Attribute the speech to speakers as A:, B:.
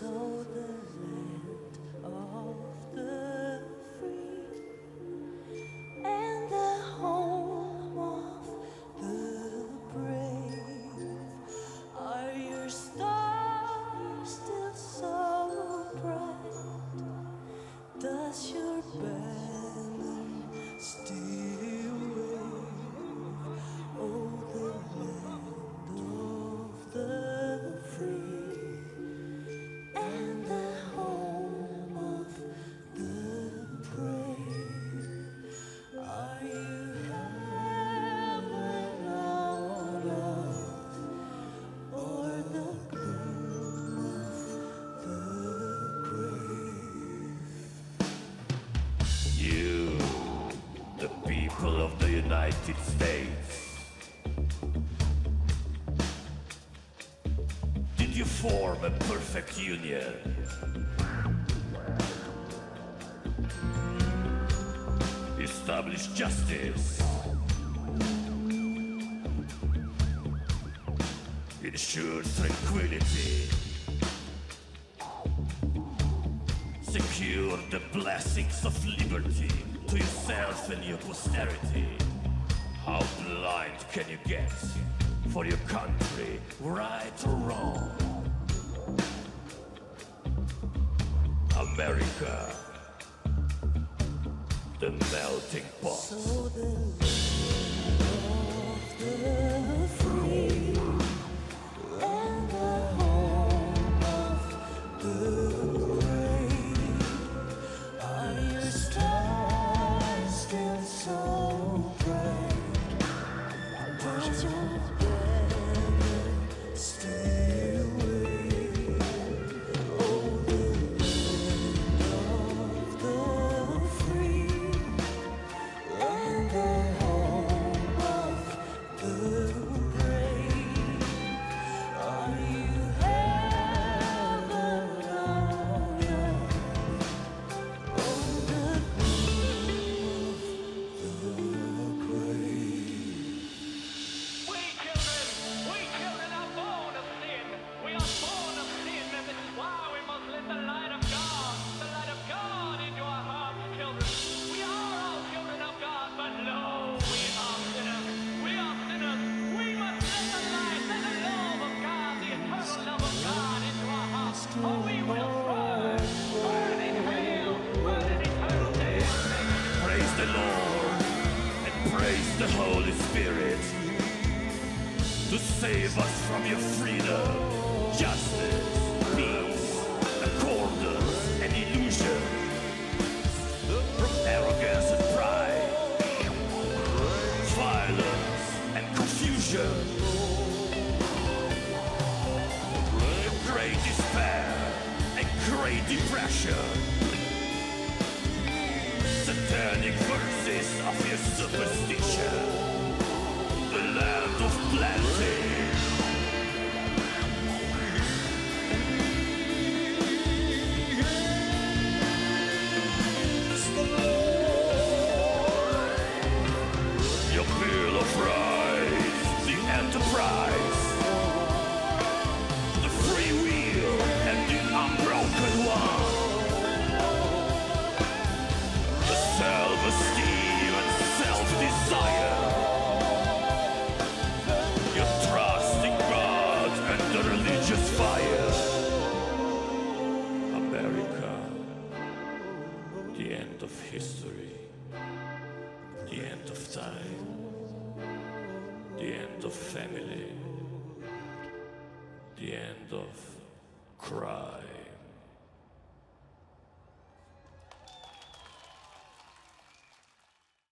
A: so
B: back. United States. Did you form a perfect union? Establish justice. Ensure tranquility. Secure the blessings of liberty to yourself and your posterity. How blind can you get for your country, right or wrong? America, the melting pot.
A: So the the
B: Holy Spirit to save us from your freedom, justice, peace, and illusion arrogance and pride, violence and confusion my depression. Satanic verses of your superstition. The land of plenty. the end of history, the end of time, the end of family, the end of crime.